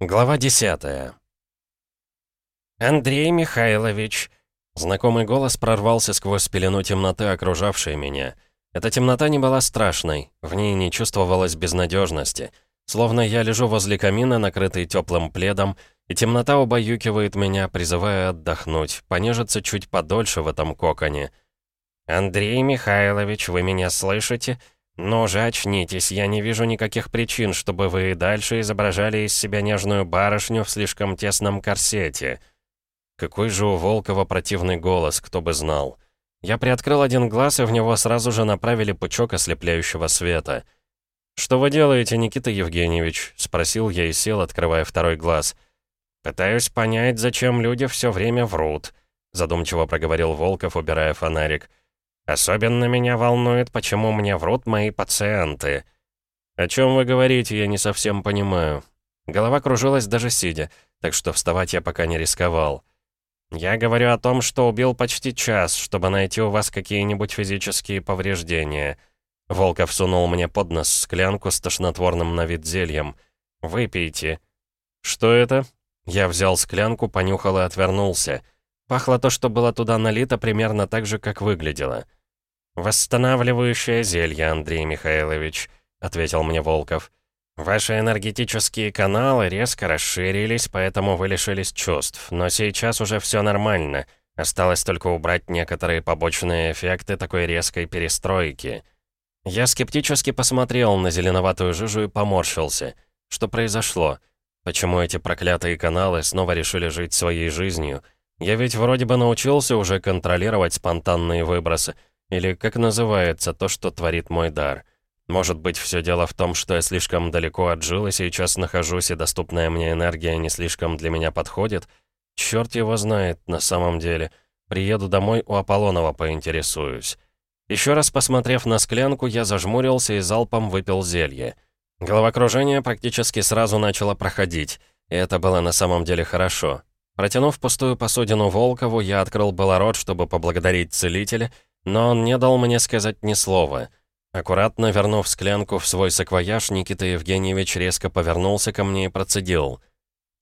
Глава 10 «Андрей Михайлович!» Знакомый голос прорвался сквозь пелену темноты, окружавшей меня. Эта темнота не была страшной, в ней не чувствовалось безнадежности. Словно я лежу возле камина, накрытый теплым пледом, и темнота убаюкивает меня, призывая отдохнуть, понежиться чуть подольше в этом коконе. «Андрей Михайлович, вы меня слышите?» «Ну же, очнитесь, я не вижу никаких причин, чтобы вы и дальше изображали из себя нежную барышню в слишком тесном корсете». Какой же у Волкова противный голос, кто бы знал. Я приоткрыл один глаз, и в него сразу же направили пучок ослепляющего света. «Что вы делаете, Никита Евгеньевич?» — спросил я и сел, открывая второй глаз. «Пытаюсь понять, зачем люди все время врут», — задумчиво проговорил Волков, убирая фонарик. «Пытаюсь Особенно меня волнует, почему мне врут мои пациенты. О чем вы говорите, я не совсем понимаю. Голова кружилась даже сидя, так что вставать я пока не рисковал. Я говорю о том, что убил почти час, чтобы найти у вас какие-нибудь физические повреждения. Волков сунул мне под нос склянку с тошнотворным на вид зельем. «Выпейте». «Что это?» Я взял склянку, понюхал и отвернулся. Пахло то, что было туда налито, примерно так же, как выглядело. «Восстанавливающее зелье, Андрей Михайлович», — ответил мне Волков. «Ваши энергетические каналы резко расширились, поэтому вы лишились чувств, но сейчас уже все нормально. Осталось только убрать некоторые побочные эффекты такой резкой перестройки». Я скептически посмотрел на зеленоватую жижу и поморщился. Что произошло? Почему эти проклятые каналы снова решили жить своей жизнью? Я ведь вроде бы научился уже контролировать спонтанные выбросы, или как называется то, что творит мой дар? Может быть, все дело в том, что я слишком далеко отжил и сейчас нахожусь, и доступная мне энергия не слишком для меня подходит? Черт его знает, на самом деле. Приеду домой, у Аполлонова поинтересуюсь. Еще раз посмотрев на склянку, я зажмурился и залпом выпил зелье. Головокружение практически сразу начало проходить, и это было на самом деле хорошо. Протянув пустую посудину Волкову, я открыл было рот, чтобы поблагодарить целителя, но он не дал мне сказать ни слова. Аккуратно вернув склянку в свой саквояж, Никита Евгеньевич резко повернулся ко мне и процедил.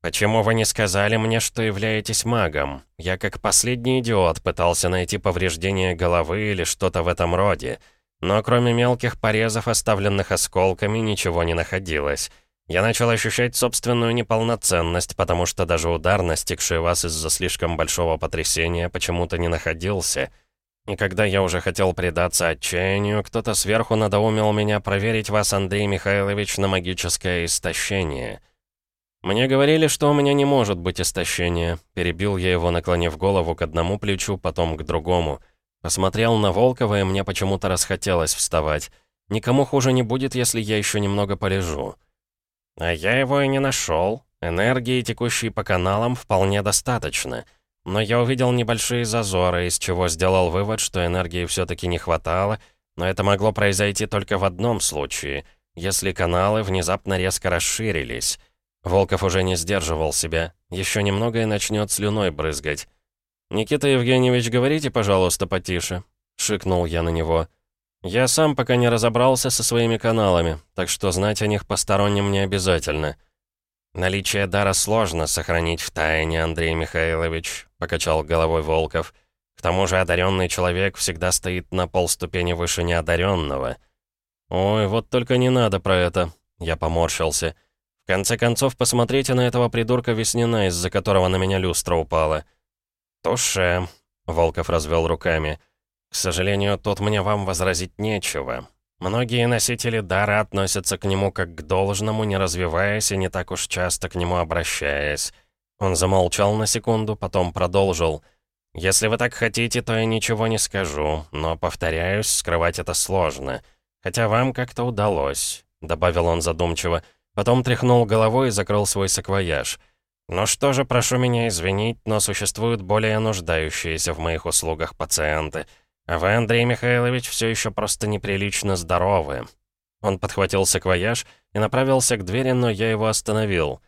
«Почему вы не сказали мне, что являетесь магом? Я как последний идиот пытался найти повреждение головы или что-то в этом роде. Но кроме мелких порезов, оставленных осколками, ничего не находилось. Я начал ощущать собственную неполноценность, потому что даже удар, настигший вас из-за слишком большого потрясения, почему-то не находился». И когда я уже хотел предаться отчаянию, кто-то сверху надоумил меня проверить вас, Андрей Михайлович, на магическое истощение. Мне говорили, что у меня не может быть истощения. Перебил я его, наклонив голову к одному плечу, потом к другому. Посмотрел на Волкова, и мне почему-то расхотелось вставать. Никому хуже не будет, если я еще немного полежу. А я его и не нашел. Энергии, текущей по каналам, вполне достаточно. — но я увидел небольшие зазоры, из чего сделал вывод, что энергии все-таки не хватало, но это могло произойти только в одном случае, если каналы внезапно резко расширились. Волков уже не сдерживал себя, еще немного и начнет слюной брызгать. «Никита Евгеньевич, говорите, пожалуйста, потише», — шикнул я на него. «Я сам пока не разобрался со своими каналами, так что знать о них посторонним не обязательно». «Наличие дара сложно сохранить в тайне, Андрей Михайлович», — покачал головой Волков. «К тому же одаренный человек всегда стоит на полступени выше неодаренного». «Ой, вот только не надо про это», — я поморщился. «В конце концов, посмотрите на этого придурка Веснина, из-за которого на меня люстра упала». «Туше», — Волков развел руками. «К сожалению, тут мне вам возразить нечего. Многие носители дара относятся к нему как к должному, не развиваясь и не так уж часто к нему обращаясь. Он замолчал на секунду, потом продолжил. «Если вы так хотите, то я ничего не скажу, но, повторяюсь, скрывать это сложно. Хотя вам как-то удалось», — добавил он задумчиво. Потом тряхнул головой и закрыл свой саквояж. «Ну что же, прошу меня извинить, но существуют более нуждающиеся в моих услугах пациенты». А вы, Андрей Михайлович, все еще просто неприлично здоровы». Он подхватил саквояж и направился к двери, но я его остановил.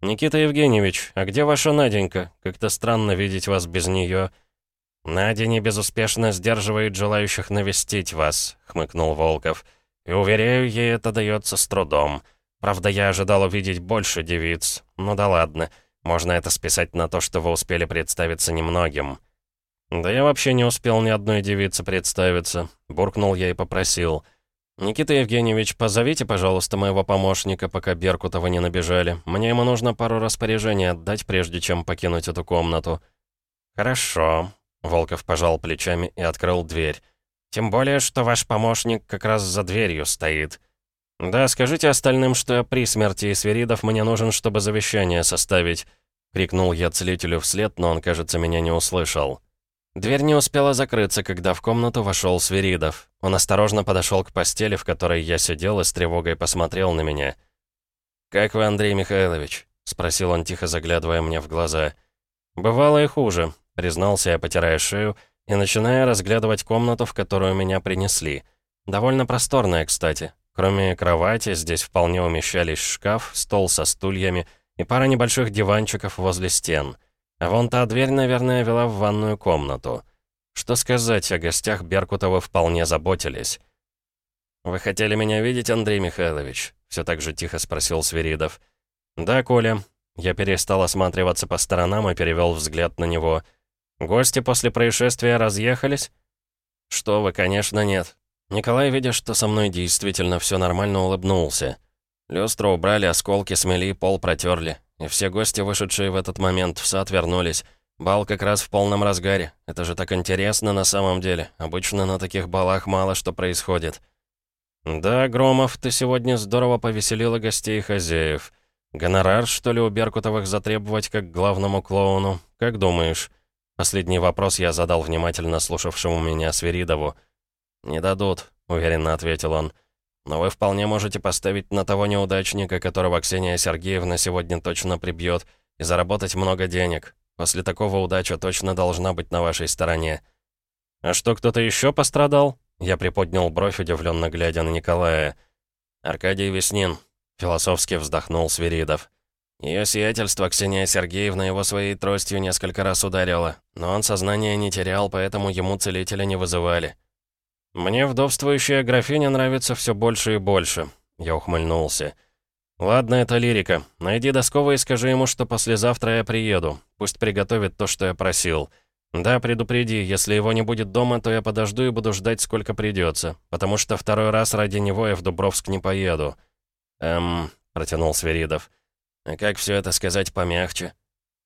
«Никита Евгеньевич, а где ваша Наденька? Как-то странно видеть вас без нее». «Надя не безуспешно сдерживает желающих навестить вас», — хмыкнул Волков. «И уверяю, ей это дается с трудом. Правда, я ожидал увидеть больше девиц. Ну да ладно, можно это списать на то, что вы успели представиться немногим». «Да я вообще не успел ни одной девице представиться», — буркнул я и попросил. «Никита Евгеньевич, позовите, пожалуйста, моего помощника, пока Беркутова не набежали. Мне ему нужно пару распоряжений отдать, прежде чем покинуть эту комнату». «Хорошо», — Волков пожал плечами и открыл дверь. «Тем более, что ваш помощник как раз за дверью стоит». «Да, скажите остальным, что я при смерти Свиридов мне нужен, чтобы завещание составить», — крикнул я целителю вслед, но он, кажется, меня не услышал. Дверь не успела закрыться, когда в комнату вошел Свиридов. Он осторожно подошел к постели, в которой я сидел, и с тревогой посмотрел на меня. «Как вы, Андрей Михайлович?» — спросил он, тихо заглядывая мне в глаза. «Бывало и хуже», — признался я, потирая шею, и начиная разглядывать комнату, в которую меня принесли. Довольно просторная, кстати. Кроме кровати, здесь вполне умещались шкаф, стол со стульями и пара небольших диванчиков возле стен — вон та дверь, наверное, вела в ванную комнату. Что сказать, о гостях Беркутова вполне заботились. «Вы хотели меня видеть, Андрей Михайлович?» Все так же тихо спросил Свиридов. «Да, Коля». Я перестал осматриваться по сторонам и перевел взгляд на него. «Гости после происшествия разъехались?» «Что вы, конечно, нет». Николай, видя, что со мной действительно все нормально, улыбнулся. Люстру убрали, осколки смели, пол протерли. И все гости, вышедшие в этот момент в сад, вернулись. Бал как раз в полном разгаре. Это же так интересно на самом деле. Обычно на таких балах мало что происходит. «Да, Громов, ты сегодня здорово повеселила гостей и хозяев. Гонорар, что ли, у Беркутовых затребовать как главному клоуну? Как думаешь?» Последний вопрос я задал внимательно слушавшему меня Свиридову. «Не дадут», — уверенно ответил он. Но вы вполне можете поставить на того неудачника, которого Ксения Сергеевна сегодня точно прибьет, и заработать много денег. После такого удача точно должна быть на вашей стороне. А что, кто-то еще пострадал? Я приподнял бровь, удивленно глядя на Николая. Аркадий Веснин. Философски вздохнул Свиридов. Ее сиятельство Ксения Сергеевна его своей тростью несколько раз ударила, но он сознание не терял, поэтому ему целителя не вызывали. «Мне вдовствующая графиня нравится все больше и больше», — я ухмыльнулся. «Ладно, это лирика. Найди Доскова и скажи ему, что послезавтра я приеду. Пусть приготовит то, что я просил. Да, предупреди, если его не будет дома, то я подожду и буду ждать, сколько придется, потому что второй раз ради него я в Дубровск не поеду». «Эм...» — протянул Сверидов. «А как все это сказать помягче?»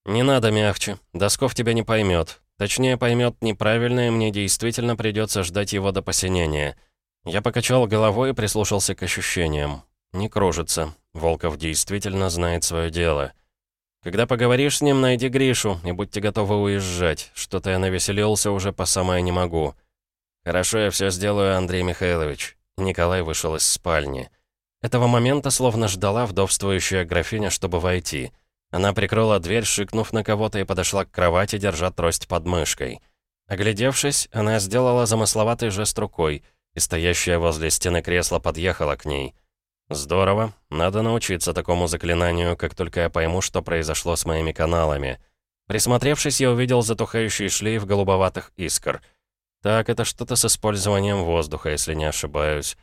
«Не надо мягче. Досков тебя не поймет. Точнее, поймет неправильно, и мне действительно придется ждать его до посинения. Я покачал головой и прислушался к ощущениям. Не кружится. Волков действительно знает свое дело. Когда поговоришь с ним, найди Гришу, и будьте готовы уезжать. Что-то я навеселился уже по самое не могу. Хорошо, я все сделаю, Андрей Михайлович. Николай вышел из спальни. Этого момента словно ждала вдовствующая графиня, чтобы войти. Она прикрыла дверь, шикнув на кого-то, и подошла к кровати, держа трость под мышкой. Оглядевшись, она сделала замысловатый жест рукой, и стоящее возле стены кресло подъехало к ней. «Здорово. Надо научиться такому заклинанию, как только я пойму, что произошло с моими каналами». Присмотревшись, я увидел затухающий шлейф голубоватых искр. Так, это что-то с использованием воздуха, если не ошибаюсь.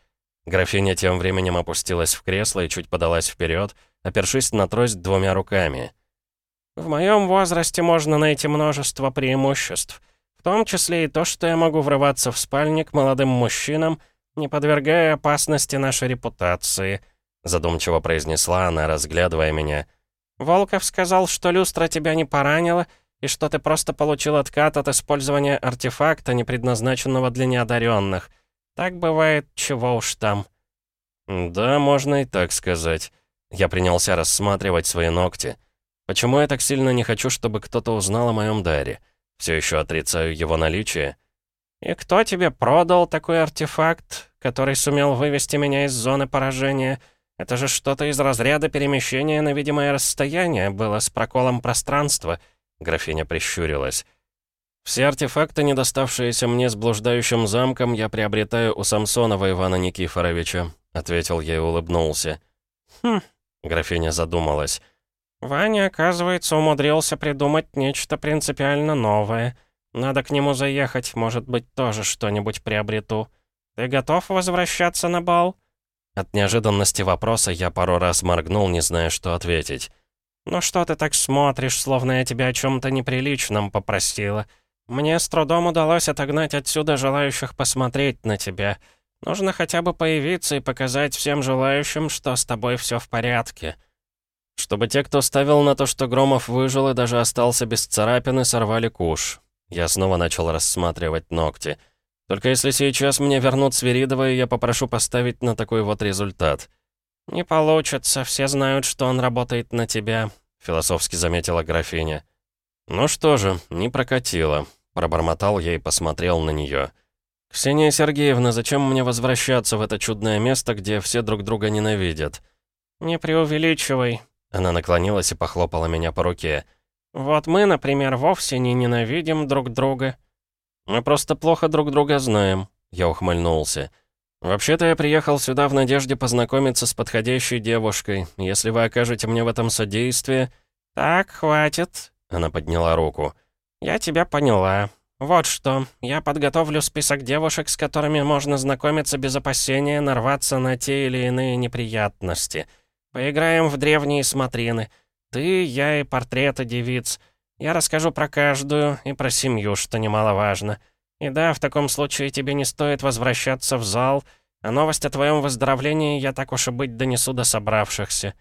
Графиня тем временем опустилась в кресло и чуть подалась вперед, опершись на трость двумя руками. «В моем возрасте можно найти множество преимуществ, в том числе и то, что я могу врываться в спальник молодым мужчинам, не подвергая опасности нашей репутации», задумчиво произнесла она, разглядывая меня. «Волков сказал, что люстра тебя не поранила, и что ты просто получил откат от использования артефакта, не предназначенного для неодаренных. Так бывает, чего уж там». «Да, можно и так сказать. Я принялся рассматривать свои ногти. Почему я так сильно не хочу, чтобы кто-то узнал о моем даре? Все еще отрицаю его наличие. «И кто тебе продал такой артефакт, который сумел вывести меня из зоны поражения? Это же что-то из разряда перемещения на видимое расстояние было с проколом пространства», — графиня прищурилась. «Все артефакты, не доставшиеся мне с блуждающим замком, я приобретаю у Самсонова Ивана Никифоровича», — ответил я и улыбнулся. «Хм, Графиня задумалась. «Ваня, оказывается, умудрился придумать нечто принципиально новое. Надо к нему заехать, может быть, тоже что-нибудь приобрету. Ты готов возвращаться на бал?» От неожиданности вопроса я пару раз моргнул, не зная, что ответить. «Ну что ты так смотришь, словно я тебя о чем-то неприличном попросила? Мне с трудом удалось отогнать отсюда желающих посмотреть на тебя. Нужно хотя бы появиться и показать всем желающим, что с тобой все в порядке». Чтобы те, кто ставил на то, что Громов выжил и даже остался без царапины, сорвали куш. Я снова начал рассматривать ногти. Только если сейчас мне вернут Свиридова, я попрошу поставить на такой вот результат. «Не получится, все знают, что он работает на тебя», — философски заметила графиня. «Ну что же, не прокатило», — пробормотал я и посмотрел на нее. «Ксения Сергеевна, зачем мне возвращаться в это чудное место, где все друг друга ненавидят?» «Не преувеличивай», — она наклонилась и похлопала меня по руке. «Вот мы, например, вовсе не ненавидим друг друга». «Мы просто плохо друг друга знаем», — я ухмыльнулся. «Вообще-то я приехал сюда в надежде познакомиться с подходящей девушкой. Если вы окажете мне в этом содействие...» «Так, хватит», — она подняла руку. «Я тебя поняла. Вот что, я подготовлю список девушек, с которыми можно знакомиться без опасения нарваться на те или иные неприятности. Поиграем в древние смотрины. Ты, я и портреты девиц. Я расскажу про каждую и про семью, что немаловажно». И да, в таком случае тебе не стоит возвращаться в зал, а новость о твоем выздоровлении я так уж и быть донесу до собравшихся».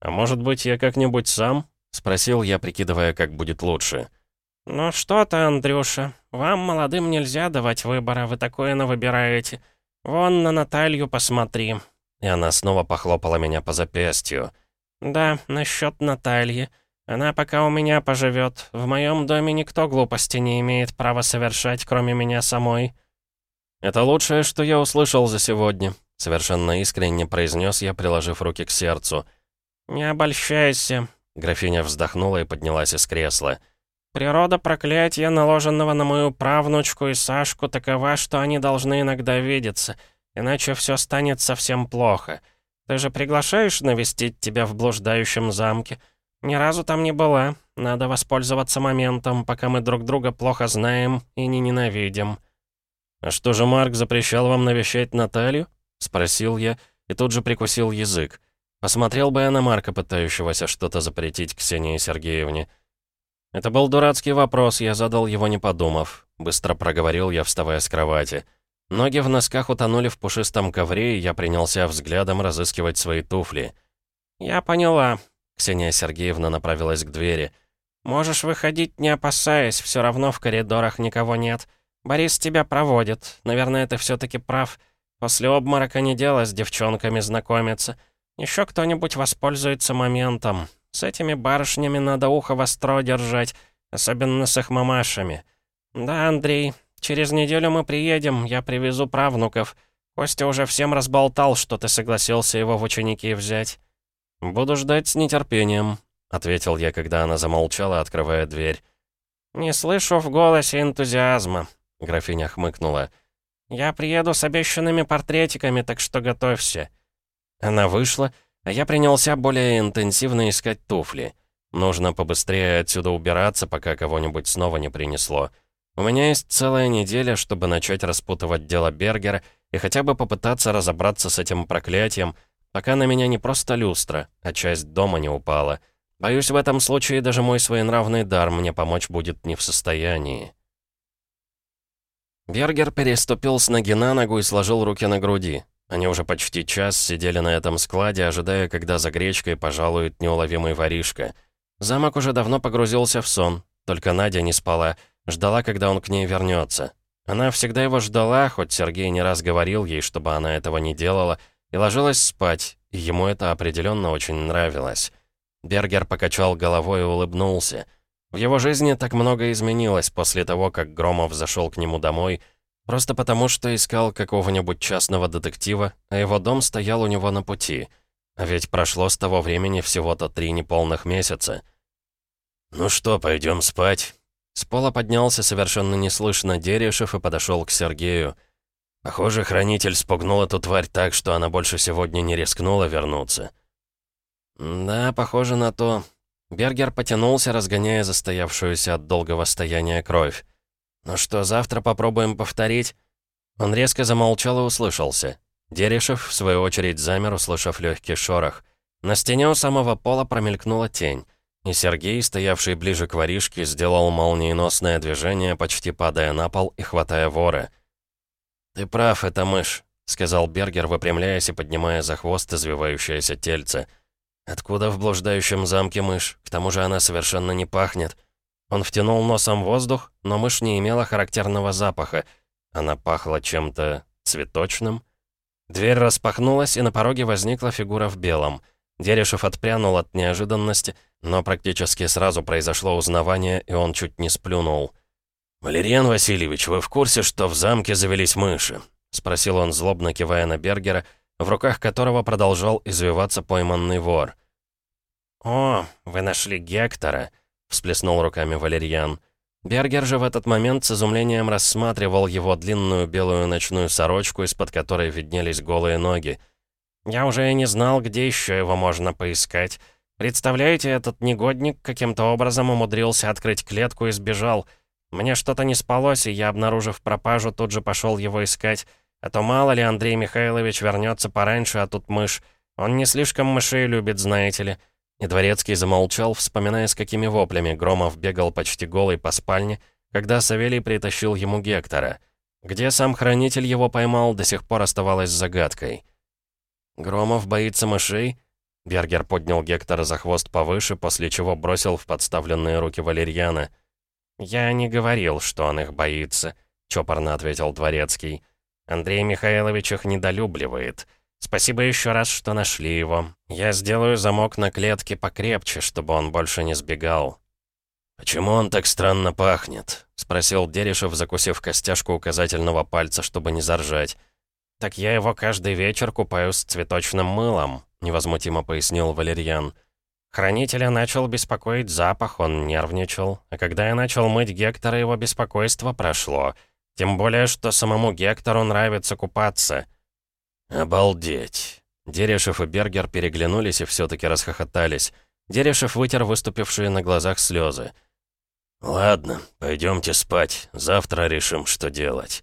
«А может быть, я как-нибудь сам?» — спросил я, прикидывая, как будет лучше. «Ну что ты, Андрюша, вам, молодым, нельзя давать выбора, вы такое навыбираете. Вон на Наталью посмотри». И она снова похлопала меня по запястью. «Да, насчет Натальи. Она пока у меня поживет. В моем доме никто глупости не имеет права совершать, кроме меня самой». «Это лучшее, что я услышал за сегодня», — совершенно искренне произнес я, приложив руки к сердцу. «Не обольщайся», — графиня вздохнула и поднялась из кресла. «Природа проклятия, наложенного на мою правнучку и Сашку, такова, что они должны иногда видеться, иначе все станет совсем плохо. Ты же приглашаешь навестить тебя в блуждающем замке?» «Ни разу там не была. Надо воспользоваться моментом, пока мы друг друга плохо знаем и не ненавидим». «А что же Марк запрещал вам навещать Наталью?» — спросил я и тут же прикусил язык. Посмотрел бы я на Марка, пытающегося что-то запретить Ксении Сергеевне. Это был дурацкий вопрос, я задал его не подумав. Быстро проговорил я, вставая с кровати. Ноги в носках утонули в пушистом ковре, и я принялся взглядом разыскивать свои туфли. «Я поняла», Ксения Сергеевна направилась к двери. «Можешь выходить, не опасаясь, все равно в коридорах никого нет. Борис тебя проводит. Наверное, ты все-таки прав. После обморока не дело с девчонками знакомиться. Еще кто-нибудь воспользуется моментом. С этими барышнями надо ухо востро держать, особенно с их мамашами. Да, Андрей, через неделю мы приедем, я привезу правнуков. Костя уже всем разболтал, что ты согласился его в ученики взять». «Буду ждать с нетерпением», — ответил я, когда она замолчала, открывая дверь. «Не слышу в голосе энтузиазма», — графиня хмыкнула. «Я приеду с обещанными портретиками, так что готовься». Она вышла, а я принялся более интенсивно искать туфли. Нужно побыстрее отсюда убираться, пока кого-нибудь снова не принесло. У меня есть целая неделя, чтобы начать распутывать дело Бергера и хотя бы попытаться разобраться с этим проклятием — Пока на меня не просто люстра, а часть дома не упала. Боюсь, в этом случае даже мой своенравный дар мне помочь будет не в состоянии. Бергер переступил с ноги на ногу и сложил руки на груди. Они уже почти час сидели на этом складе, ожидая, когда за гречкой пожалует неуловимый воришка. Замок уже давно погрузился в сон, только Надя не спала, ждала, когда он к ней вернется. Она всегда его ждала, хоть Сергей не раз говорил ей, чтобы она этого не делала, и ложилась спать, и ему это определенно очень нравилось. Бергер покачал головой и улыбнулся. В его жизни так много изменилось после того, как Громов зашел к нему домой, просто потому что искал какого-нибудь частного детектива, а его дом стоял у него на пути. А ведь прошло с того времени всего-то три неполных месяца. «Ну что, пойдем спать?» С пола поднялся совершенно неслышно Дерешев и подошел к Сергею. Похоже, хранитель спугнул эту тварь так, что она больше сегодня не рискнула вернуться. Да, похоже на то. Бергер потянулся, разгоняя застоявшуюся от долгого стояния кровь. «Ну что, завтра попробуем повторить?» Он резко замолчал и услышался. Дерешев, в свою очередь, замер, услышав легкий шорох. На стене у самого пола промелькнула тень, и Сергей, стоявший ближе к воришке, сделал молниеносное движение, почти падая на пол и хватая воры. «Ты прав, это мышь», — сказал Бергер, выпрямляясь и поднимая за хвост извивающееся тельце. «Откуда в блуждающем замке мышь? К тому же она совершенно не пахнет». Он втянул носом воздух, но мышь не имела характерного запаха. Она пахла чем-то цветочным. Дверь распахнулась, и на пороге возникла фигура в белом. Дерешев отпрянул от неожиданности, но практически сразу произошло узнавание, и он чуть не сплюнул. «Валериан Васильевич, вы в курсе, что в замке завелись мыши?» — спросил он, злобно кивая на Бергера, в руках которого продолжал извиваться пойманный вор. «О, вы нашли Гектора!» Всплеснул руками Валерьян. Бергер же в этот момент с изумлением рассматривал его длинную белую ночную сорочку, из-под которой виднелись голые ноги. «Я уже и не знал, где еще его можно поискать. Представляете, этот негодник каким-то образом умудрился открыть клетку и сбежал. Мне что-то не спалось, и я, обнаружив пропажу, тут же пошел его искать. А то мало ли Андрей Михайлович вернется пораньше, а тут мышь. Он не слишком мышей любит, знаете ли. И Дворецкий замолчал, вспоминая, с какими воплями Громов бегал почти голый по спальне, когда Савелий притащил ему Гектора. Где сам хранитель его поймал, до сих пор оставалось загадкой. «Громов боится мышей?» Бергер поднял Гектора за хвост повыше, после чего бросил в подставленные руки Валерьяна. «Я не говорил, что он их боится», — чопорно ответил Дворецкий. «Андрей Михайлович их недолюбливает». «Спасибо еще раз, что нашли его. Я сделаю замок на клетке покрепче, чтобы он больше не сбегал». «Почему он так странно пахнет?» — спросил Дерешев, закусив костяшку указательного пальца, чтобы не заржать. «Так я его каждый вечер купаю с цветочным мылом», — невозмутимо пояснил Валерьян. Хранителя начал беспокоить запах, он нервничал. А когда я начал мыть Гектора, его беспокойство прошло. Тем более, что самому Гектору нравится купаться. «Обалдеть!» Дерешев и Бергер переглянулись и все-таки расхохотались. Дерешев вытер выступившие на глазах слезы. «Ладно, пойдемте спать. Завтра решим, что делать».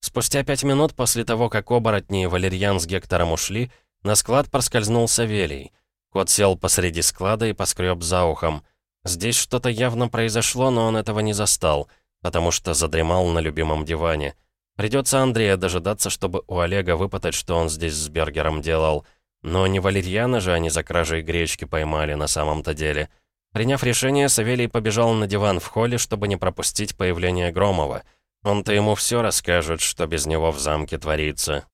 Спустя пять минут после того, как оборотни и Валерьян с Гектором ушли, на склад проскользнул Савелий. Кот сел посреди склада и поскреб за ухом. Здесь что-то явно произошло, но он этого не застал, потому что задремал на любимом диване. Придется Андрея дожидаться, чтобы у Олега выпытать, что он здесь с Бергером делал. Но не Валерьяна же они за кражей гречки поймали на самом-то деле. Приняв решение, Савелий побежал на диван в холле, чтобы не пропустить появление Громова. Он-то ему все расскажет, что без него в замке творится.